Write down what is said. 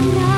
No.